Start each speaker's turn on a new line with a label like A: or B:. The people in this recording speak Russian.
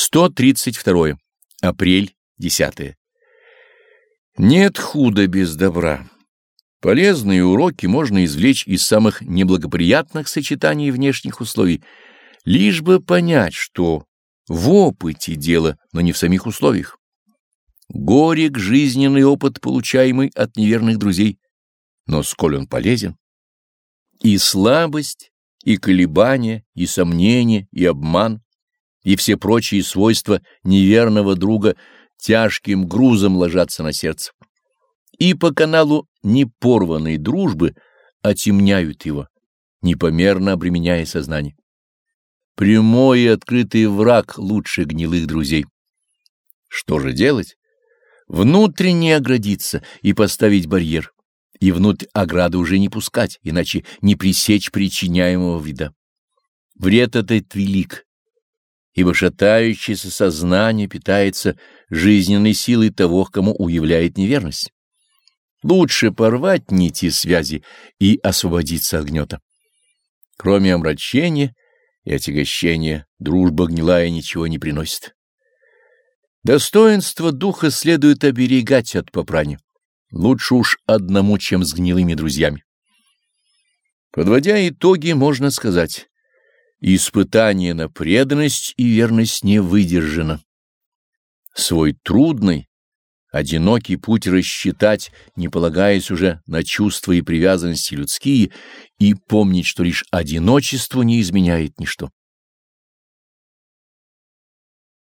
A: 132. Апрель 10. Нет худа без добра. Полезные уроки можно извлечь из самых неблагоприятных сочетаний внешних условий, лишь бы понять, что в опыте дело, но не в самих условиях. Горек жизненный опыт, получаемый от неверных друзей, но сколь он полезен. И слабость, и колебания, и сомнения, и обман и все прочие свойства неверного друга тяжким грузом ложатся на сердце. И по каналу непорванной дружбы отемняют его, непомерно обременяя сознание. Прямой и открытый враг лучше гнилых друзей. Что же делать? Внутренне оградиться и поставить барьер, и внутрь ограды уже не пускать, иначе не пресечь причиняемого вида. Вред этот велик, ибо шатающееся сознание питается жизненной силой того, кому уявляет неверность. Лучше порвать нити связи и освободиться от гнета. Кроме омрачения и отягощения, дружба гнилая ничего не приносит. Достоинство духа следует оберегать от попрания. Лучше уж одному, чем с гнилыми друзьями. Подводя итоги, можно сказать, Испытание на преданность и верность не выдержано. Свой трудный, одинокий путь рассчитать, не полагаясь уже на чувства и привязанности людские, и помнить, что лишь одиночество не изменяет ничто.